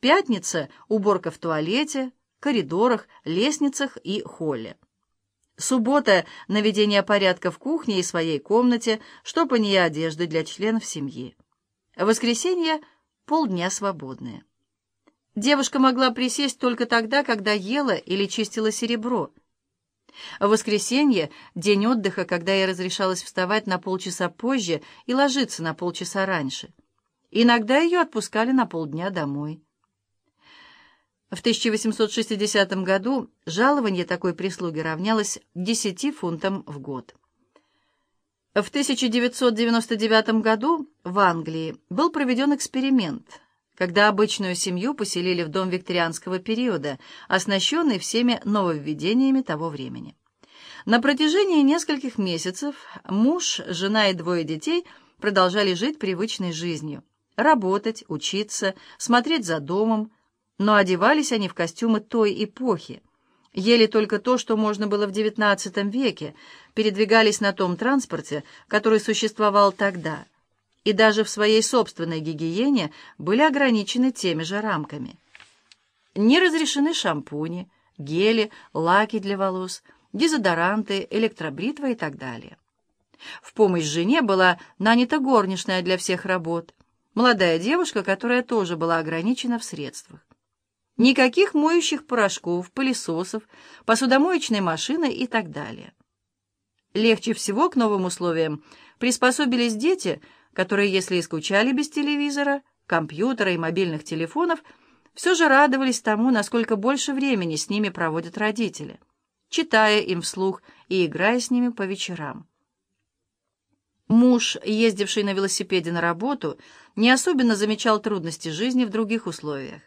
Пятница — уборка в туалете, коридорах, лестницах и холле. Суббота — наведение порядка в кухне и своей комнате, штопание одежды для членов семьи. Воскресенье — полдня свободное. Девушка могла присесть только тогда, когда ела или чистила серебро. Воскресенье — день отдыха, когда ей разрешалось вставать на полчаса позже и ложиться на полчаса раньше. Иногда ее отпускали на полдня домой. В 1860 году жалование такой прислуги равнялось 10 фунтам в год. В 1999 году в Англии был проведен эксперимент, когда обычную семью поселили в дом викторианского периода, оснащенный всеми нововведениями того времени. На протяжении нескольких месяцев муж, жена и двое детей продолжали жить привычной жизнью, работать, учиться, смотреть за домом, но одевались они в костюмы той эпохи, ели только то, что можно было в XIX веке, передвигались на том транспорте, который существовал тогда, и даже в своей собственной гигиене были ограничены теми же рамками. Не разрешены шампуни, гели, лаки для волос, дезодоранты, электробритва и так далее. В помощь жене была нанята горничная для всех работ, молодая девушка, которая тоже была ограничена в средствах. Никаких моющих порошков, пылесосов, посудомоечной машины и так далее. Легче всего к новым условиям приспособились дети, которые, если и скучали без телевизора, компьютера и мобильных телефонов, все же радовались тому, насколько больше времени с ними проводят родители, читая им вслух и играя с ними по вечерам. Муж, ездивший на велосипеде на работу, не особенно замечал трудности жизни в других условиях.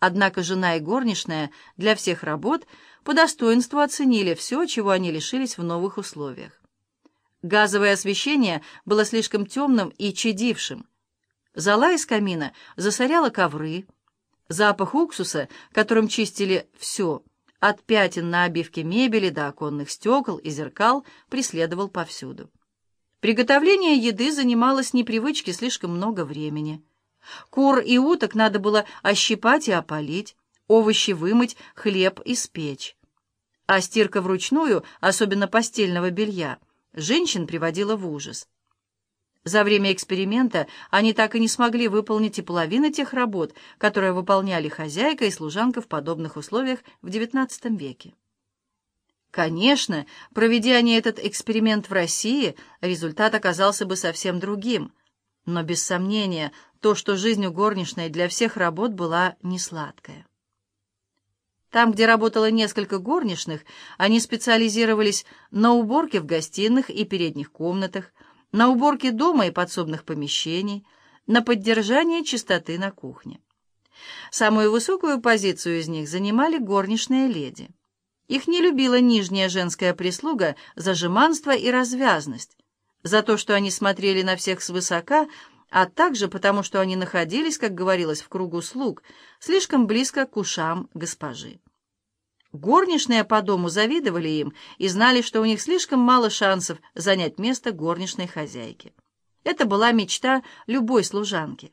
Однако жена и горничная для всех работ по достоинству оценили все, чего они лишились в новых условиях. Газовое освещение было слишком темным и чадившим. Зола из камина засоряла ковры. Запах уксуса, которым чистили все, от пятен на обивке мебели до оконных стекол и зеркал, преследовал повсюду. Приготовление еды занимало с непривычки слишком много времени. Кур и уток надо было ощипать и опалить, овощи вымыть, хлеб испечь. А стирка вручную, особенно постельного белья, женщин приводила в ужас. За время эксперимента они так и не смогли выполнить и половины тех работ, которые выполняли хозяйка и служанка в подобных условиях в XIX веке. Конечно, проведя они этот эксперимент в России, результат оказался бы совсем другим — но, без сомнения, то, что жизнь у горничной для всех работ была несладкая. Там, где работало несколько горничных, они специализировались на уборке в гостиных и передних комнатах, на уборке дома и подсобных помещений, на поддержании чистоты на кухне. Самую высокую позицию из них занимали горничные леди. Их не любила нижняя женская прислуга за жеманство и развязность, за то, что они смотрели на всех свысока, а также потому, что они находились, как говорилось, в кругу слуг, слишком близко к ушам госпожи. Горничные по дому завидовали им и знали, что у них слишком мало шансов занять место горничной хозяйки. Это была мечта любой служанки.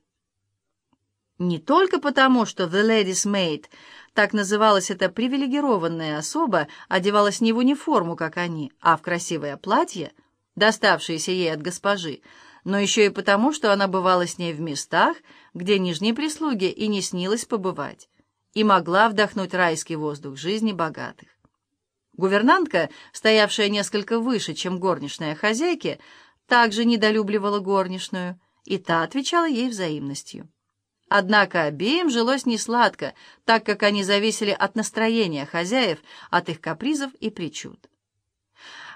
Не только потому, что «the lady's maid», так называлась эта привилегированная особа, одевалась не в униформу, как они, а в красивое платье — доставшиеся ей от госпожи, но еще и потому, что она бывала с ней в местах, где нижней прислуги и не снилось побывать, и могла вдохнуть райский воздух жизни богатых. Гувернантка, стоявшая несколько выше, чем горничная хозяйки, также недолюбливала горничную, и та отвечала ей взаимностью. Однако обеим жилось несладко, так как они зависели от настроения хозяев, от их капризов и причуд.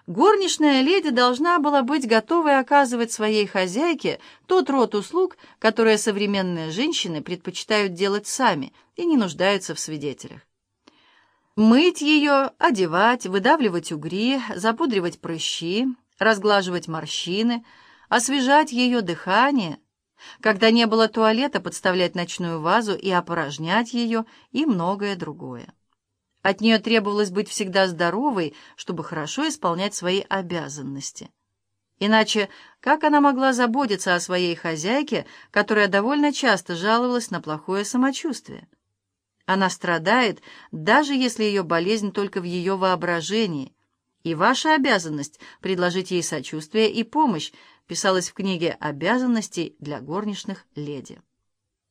Горничная леди должна была быть готовой оказывать своей хозяйке тот род услуг, которые современные женщины предпочитают делать сами и не нуждаются в свидетелях. Мыть ее, одевать, выдавливать угри, запудривать прыщи, разглаживать морщины, освежать ее дыхание. Когда не было туалета, подставлять ночную вазу и опорожнять ее, и многое другое. От нее требовалось быть всегда здоровой, чтобы хорошо исполнять свои обязанности. Иначе как она могла заботиться о своей хозяйке, которая довольно часто жаловалась на плохое самочувствие? Она страдает, даже если ее болезнь только в ее воображении. И ваша обязанность — предложить ей сочувствие и помощь, писалось в книге «Обязанностей для горничных леди».